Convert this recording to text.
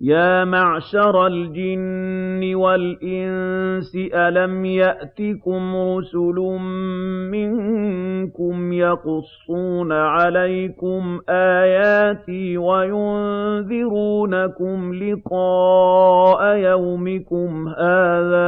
يَا مَعْشَرَ الْجِنِّ وَالْإِنسِ أَلَمْ يَأْتِكُمْ رُسُلٌ مِّنكُمْ يَقُصُّونَ عَلَيْكُمْ آيَاتِي وَيُنذِرُونَكُمْ لِقَاءَ يَوْمِكُمْ هَٰذَا ۚ